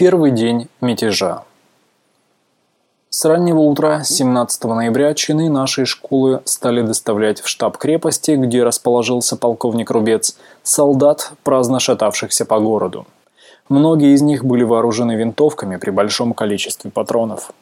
Первый день мятежа. С раннего утра 17 ноября чины нашей школы стали доставлять в штаб крепости, где расположился полковник Рубец, солдат, праздно шатавшихся по городу. Многие из них были вооружены винтовками при большом количестве патронов.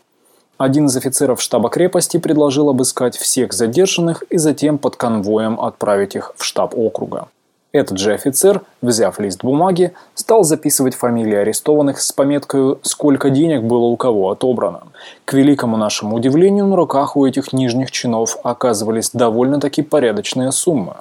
Один из офицеров штаба крепости предложил обыскать всех задержанных и затем под конвоем отправить их в штаб округа. Этот же офицер, взяв лист бумаги, стал записывать фамилии арестованных с пометкой «Сколько денег было у кого отобрано». К великому нашему удивлению, на руках у этих нижних чинов оказывались довольно-таки порядочные суммы.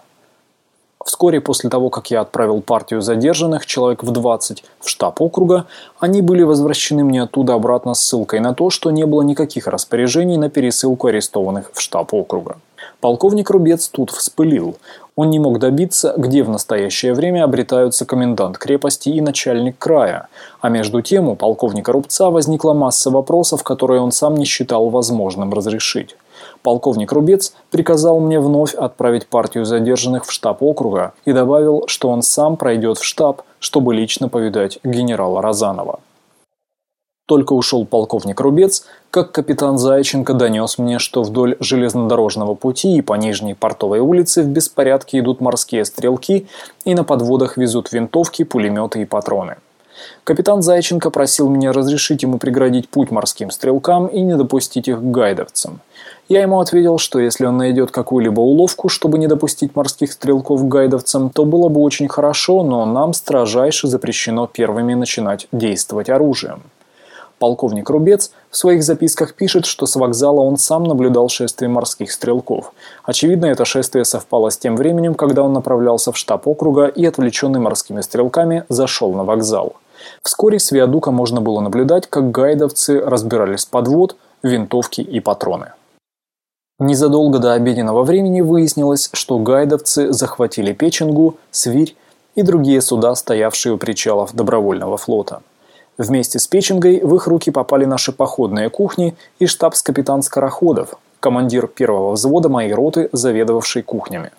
Вскоре после того, как я отправил партию задержанных, человек в 20, в штаб округа, они были возвращены мне оттуда обратно с ссылкой на то, что не было никаких распоряжений на пересылку арестованных в штаб округа. Полковник Рубец тут вспылил. Он не мог добиться, где в настоящее время обретаются комендант крепости и начальник края. А между тем у полковника Рубца возникла масса вопросов, которые он сам не считал возможным разрешить. Полковник Рубец приказал мне вновь отправить партию задержанных в штаб округа и добавил, что он сам пройдет в штаб, чтобы лично повидать генерала Розанова. Только ушел полковник Рубец, как капитан Зайченко донес мне, что вдоль железнодорожного пути и по Нижней портовой улице в беспорядке идут морские стрелки и на подводах везут винтовки, пулеметы и патроны. Капитан Зайченко просил меня разрешить ему преградить путь морским стрелкам и не допустить их к гайдовцам. Я ему ответил, что если он найдет какую-либо уловку, чтобы не допустить морских стрелков к гайдовцам, то было бы очень хорошо, но нам строжайше запрещено первыми начинать действовать оружием. Полковник Рубец в своих записках пишет, что с вокзала он сам наблюдал шествие морских стрелков. Очевидно, это шествие совпало с тем временем, когда он направлялся в штаб округа и, отвлеченный морскими стрелками, зашел на вокзал. Вскоре с виадука можно было наблюдать, как гайдовцы разбирались подвод, винтовки и патроны. Незадолго до обеденного времени выяснилось, что гайдовцы захватили Печенгу, Свирь и другие суда, стоявшие у причалов добровольного флота. Вместе с Печенгой в их руки попали наши походные кухни и штабс-капитан Скороходов, командир первого взвода моей роты, заведовавший кухнями.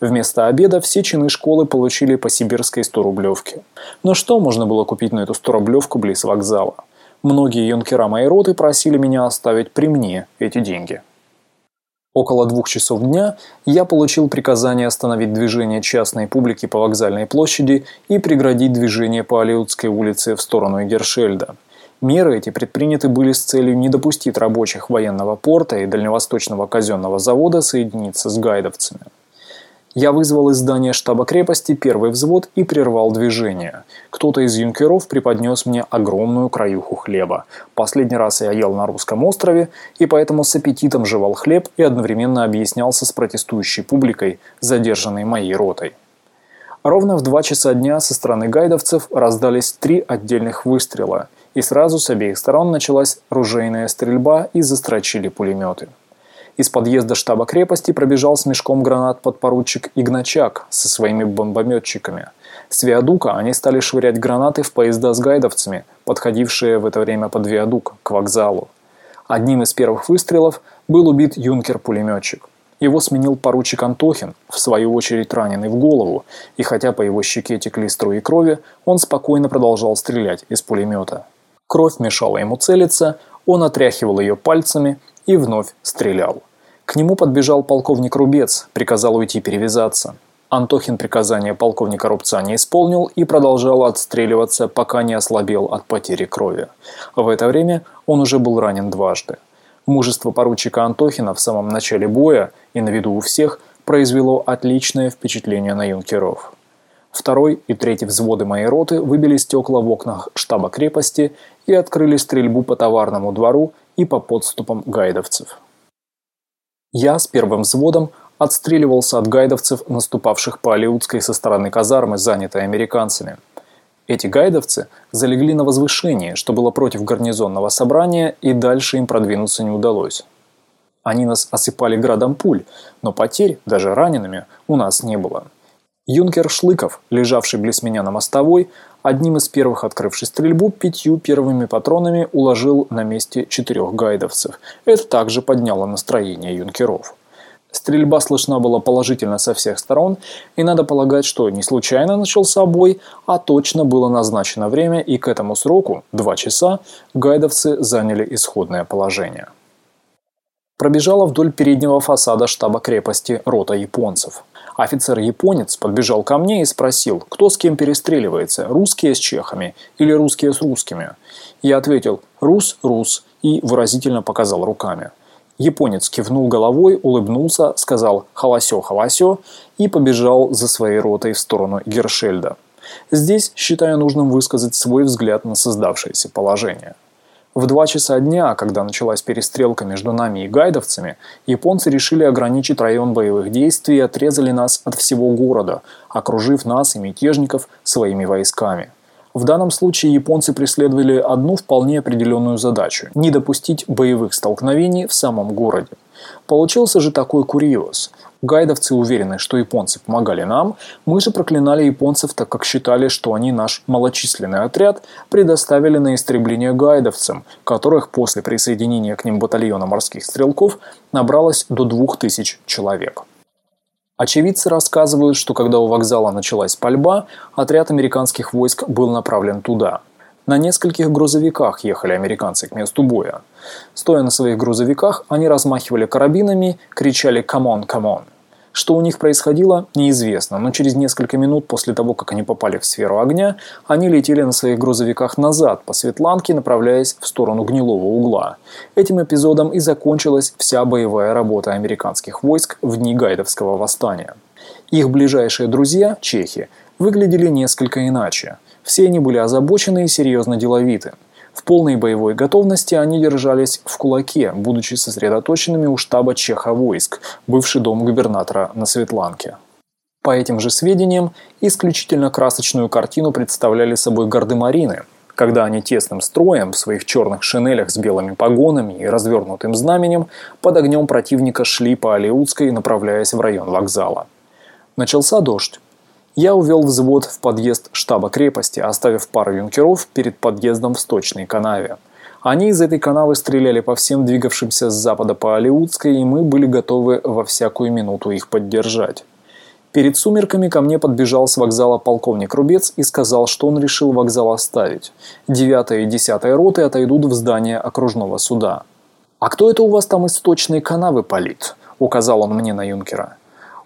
Вместо обеда все чины школы получили по сибирской 100-рублевке. Но что можно было купить на эту 100-рублевку близ вокзала? Многие юнкера моей роты просили меня оставить при мне эти деньги. Около двух часов дня я получил приказание остановить движение частной публики по вокзальной площади и преградить движение по Алиутской улице в сторону Гершельда. Меры эти предприняты были с целью не допустить рабочих военного порта и дальневосточного казенного завода соединиться с гайдовцами. Я вызвал из здания штаба крепости первый взвод и прервал движение. Кто-то из юнкеров преподнес мне огромную краюху хлеба. Последний раз я ел на русском острове, и поэтому с аппетитом жевал хлеб и одновременно объяснялся с протестующей публикой, задержанной моей ротой. Ровно в два часа дня со стороны гайдовцев раздались три отдельных выстрела, и сразу с обеих сторон началась ружейная стрельба и застрочили пулеметы. Из подъезда штаба крепости пробежал с мешком гранат подпоручик Игначак со своими бомбометчиками. С виадука они стали швырять гранаты в поезда с гайдовцами, подходившие в это время под виадук, к вокзалу. Одним из первых выстрелов был убит юнкер-пулеметчик. Его сменил поручик Антохин, в свою очередь раненый в голову, и хотя по его щеке текли струи крови, он спокойно продолжал стрелять из пулемета. Кровь мешала ему целиться, он отряхивал ее пальцами и вновь стрелял. К нему подбежал полковник Рубец, приказал уйти перевязаться. Антохин приказание полковника Рубца не исполнил и продолжал отстреливаться, пока не ослабел от потери крови. В это время он уже был ранен дважды. Мужество поручика Антохина в самом начале боя и на виду у всех произвело отличное впечатление на юнкеров. Второй и третий взводы моей роты выбили стекла в окнах штаба крепости и открыли стрельбу по товарному двору и по подступам гайдовцев. Я с первым взводом отстреливался от гайдовцев, наступавших по Алиутской со стороны казармы, занятой американцами. Эти гайдовцы залегли на возвышении, что было против гарнизонного собрания, и дальше им продвинуться не удалось. Они нас осыпали градом пуль, но потерь, даже ранеными, у нас не было. Юнкер Шлыков, лежавший близ меня на мостовой, одним из первых открывший стрельбу, пятью первыми патронами уложил на месте четырех гайдовцев. Это также подняло настроение юнкеров. Стрельба слышна была положительно со всех сторон, и надо полагать, что не случайно начался бой, а точно было назначено время, и к этому сроку, два часа, гайдовцы заняли исходное положение. Пробежала вдоль переднего фасада штаба крепости рота японцев. Офицер-японец подбежал ко мне и спросил, кто с кем перестреливается, русские с чехами или русские с русскими. Я ответил «Рус, рус» и выразительно показал руками. Японец кивнул головой, улыбнулся, сказал «Халасё, халасё» и побежал за своей ротой в сторону Гершельда. Здесь считаю нужным высказать свой взгляд на создавшееся положение. В два часа дня, когда началась перестрелка между нами и гайдовцами, японцы решили ограничить район боевых действий и отрезали нас от всего города, окружив нас и мятежников своими войсками – в данном случае японцы преследовали одну вполне определенную задачу – не допустить боевых столкновений в самом городе. Получился же такой курьез. Гайдовцы уверены, что японцы помогали нам, мы же проклинали японцев, так как считали, что они наш малочисленный отряд предоставили на истребление гайдовцам, которых после присоединения к ним батальона морских стрелков набралось до двух тысяч человек. Очевидцы рассказывают, что когда у вокзала началась пальба, отряд американских войск был направлен туда. На нескольких грузовиках ехали американцы к месту боя. Стоя на своих грузовиках, они размахивали карабинами, кричали «Come on, come on!». Что у них происходило, неизвестно, но через несколько минут после того, как они попали в сферу огня, они летели на своих грузовиках назад по Светланке, направляясь в сторону гнилого угла. Этим эпизодом и закончилась вся боевая работа американских войск в дни Гайдовского восстания. Их ближайшие друзья, чехи, выглядели несколько иначе. Все они были озабочены и серьезно деловиты. В полной боевой готовности они держались в кулаке, будучи сосредоточенными у штаба Чеха войск, бывший дом губернатора на Светланке. По этим же сведениям, исключительно красочную картину представляли собой гардемарины, когда они тесным строем в своих черных шинелях с белыми погонами и развернутым знаменем под огнем противника шли по Алиутской, направляясь в район вокзала. Начался дождь. Я увел взвод в подъезд штаба крепости, оставив пару юнкеров перед подъездом в сточной канаве. Они из этой канавы стреляли по всем двигавшимся с запада по Алиутской, и мы были готовы во всякую минуту их поддержать. Перед сумерками ко мне подбежал с вокзала полковник Рубец и сказал, что он решил вокзал оставить. Девятая и десятая роты отойдут в здание окружного суда. «А кто это у вас там из сточной канавы палит?» – указал он мне на юнкера.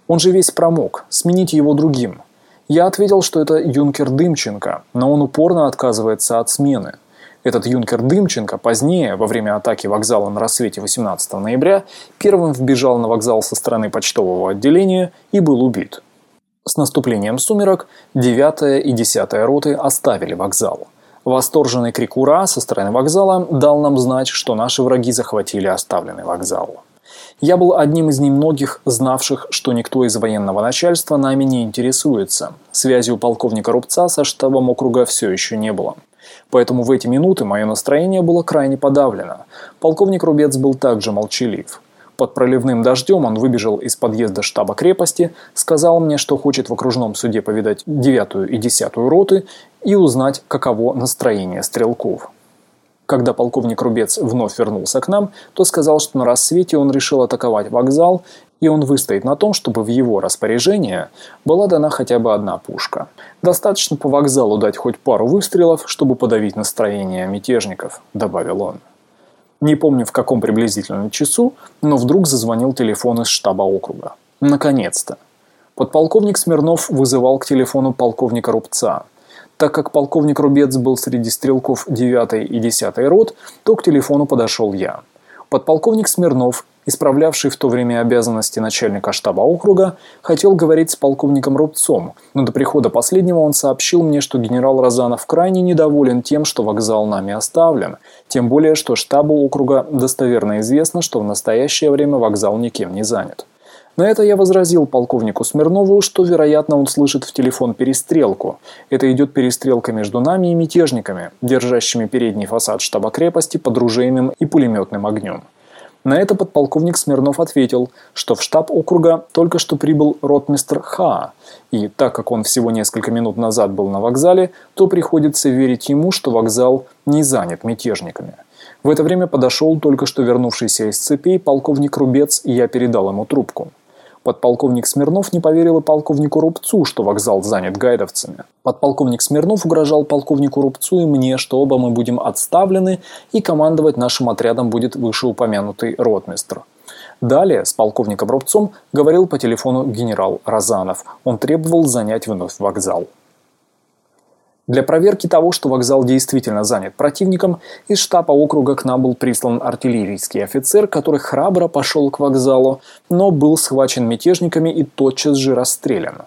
«Он же весь промок. Смените его другим. Я ответил, что это юнкер Дымченко, но он упорно отказывается от смены. Этот юнкер Дымченко позднее, во время атаки вокзала на рассвете 18 ноября, первым вбежал на вокзал со стороны почтового отделения и был убит. С наступлением сумерок 9 и 10 роты оставили вокзал. Восторженный крик «Ура!» со стороны вокзала дал нам знать, что наши враги захватили оставленный вокзал. Я был одним из немногих, знавших, что никто из военного начальства нами не интересуется. Связи у полковника Рубца со штабом округа все еще не было. Поэтому в эти минуты мое настроение было крайне подавлено. Полковник Рубец был также молчалив. Под проливным дождем он выбежал из подъезда штаба крепости, сказал мне, что хочет в окружном суде повидать девятую и десятую роты и узнать, каково настроение стрелков. Когда полковник Рубец вновь вернулся к нам, то сказал, что на рассвете он решил атаковать вокзал, и он выстоит на том, чтобы в его распоряжение была дана хотя бы одна пушка. Достаточно по вокзалу дать хоть пару выстрелов, чтобы подавить настроение мятежников, добавил он. Не помню в каком приблизительном часу, но вдруг зазвонил телефон из штаба округа. Наконец-то. Подполковник Смирнов вызывал к телефону полковника Рубца – так как полковник Рубец был среди стрелков 9 и 10 рот, то к телефону подошел я. Подполковник Смирнов, исправлявший в то время обязанности начальника штаба округа, хотел говорить с полковником Рубцом, но до прихода последнего он сообщил мне, что генерал Розанов крайне недоволен тем, что вокзал нами оставлен, тем более, что штабу округа достоверно известно, что в настоящее время вокзал никем не занят. На это я возразил полковнику Смирнову, что, вероятно, он слышит в телефон перестрелку. Это идет перестрелка между нами и мятежниками, держащими передний фасад штаба крепости под ружейным и пулеметным огнем. На это подполковник Смирнов ответил, что в штаб округа только что прибыл ротмистр Ха, и так как он всего несколько минут назад был на вокзале, то приходится верить ему, что вокзал не занят мятежниками. В это время подошел только что вернувшийся из цепей полковник Рубец, и я передал ему трубку. Подполковник Смирнов не поверил и полковнику Рубцу, что вокзал занят гайдовцами. Подполковник Смирнов угрожал полковнику Рубцу и мне, что оба мы будем отставлены и командовать нашим отрядом будет вышеупомянутый ротмистр. Далее с полковником Рубцом говорил по телефону генерал Розанов. Он требовал занять вновь вокзал. Для проверки того, что вокзал действительно занят противником, из штаба округа к нам был прислан артиллерийский офицер, который храбро пошел к вокзалу, но был схвачен мятежниками и тотчас же расстрелян.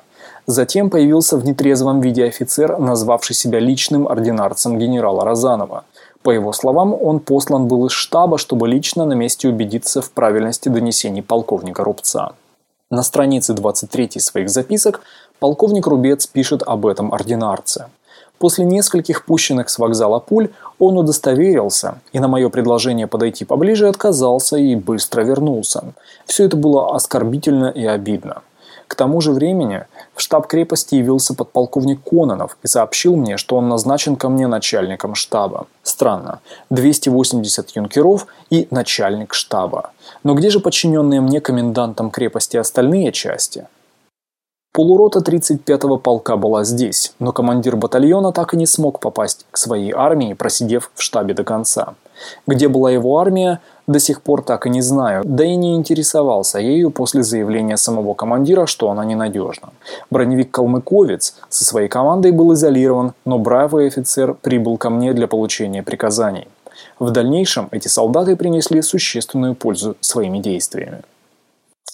Затем появился в нетрезвом виде офицер, назвавший себя личным ординарцем генерала Розанова. По его словам, он послан был из штаба, чтобы лично на месте убедиться в правильности донесений полковника Рубца. На странице 23 своих записок полковник Рубец пишет об этом ординарце. После нескольких пущенных с вокзала пуль он удостоверился и на мое предложение подойти поближе отказался и быстро вернулся. Все это было оскорбительно и обидно. К тому же времени в штаб крепости явился подполковник Кононов и сообщил мне, что он назначен ко мне начальником штаба. Странно. 280 юнкеров и начальник штаба. Но где же подчиненные мне комендантам крепости остальные части? Полурота 35-го полка была здесь, но командир батальона так и не смог попасть к своей армии, просидев в штабе до конца. Где была его армия, до сих пор так и не знаю, да и не интересовался ею после заявления самого командира, что она ненадежна. Броневик «Калмыковец» со своей командой был изолирован, но бравый офицер прибыл ко мне для получения приказаний. В дальнейшем эти солдаты принесли существенную пользу своими действиями.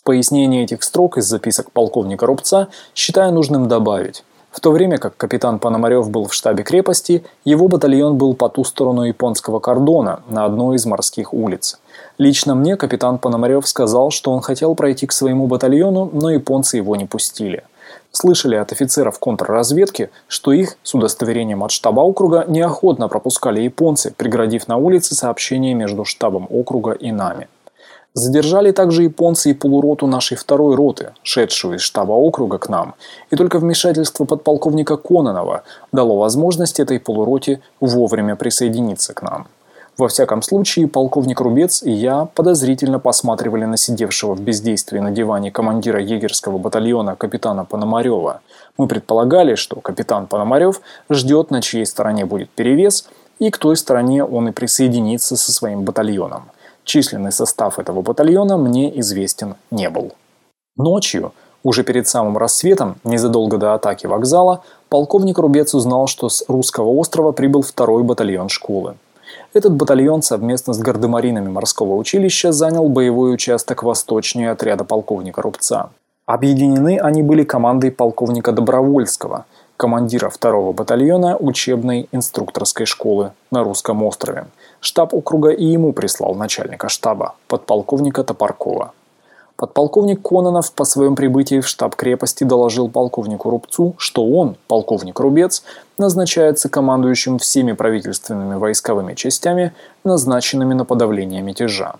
Пояснение этих строк из записок полковника Рубца считаю нужным добавить. В то время как капитан Пономарев был в штабе крепости, его батальон был по ту сторону японского кордона, на одной из морских улиц. Лично мне капитан Пономарев сказал, что он хотел пройти к своему батальону, но японцы его не пустили. Слышали от офицеров контрразведки, что их с удостоверением от штаба округа неохотно пропускали японцы, преградив на улице сообщение между штабом округа и нами. Задержали также японцы и полуроту нашей второй роты, шедшую из штаба округа к нам, и только вмешательство подполковника Кононова дало возможность этой полуроте вовремя присоединиться к нам. Во всяком случае, полковник Рубец и я подозрительно посматривали на сидевшего в бездействии на диване командира егерского батальона капитана Пономарева. Мы предполагали, что капитан Пономарев ждет, на чьей стороне будет перевес, и к той стороне он и присоединится со своим батальоном – Численный состав этого батальона мне известен не был. Ночью, уже перед самым рассветом, незадолго до атаки вокзала, полковник Рубец узнал, что с русского острова прибыл второй батальон школы. Этот батальон совместно с гардемаринами морского училища занял боевой участок восточнее отряда полковника Рубца. Объединены они были командой полковника Добровольского, командира второго батальона учебной инструкторской школы на русском острове – Штаб округа и ему прислал начальника штаба, подполковника Топоркова. Подполковник Кононов по своем прибытии в штаб крепости доложил полковнику Рубцу, что он, полковник Рубец, назначается командующим всеми правительственными войсковыми частями, назначенными на подавление мятежа.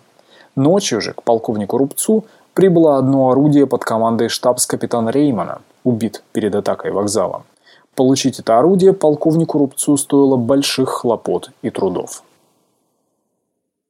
Ночью же к полковнику Рубцу прибыло одно орудие под командой штабс-капитана Реймана, убит перед атакой вокзала. Получить это орудие полковнику Рубцу стоило больших хлопот и трудов.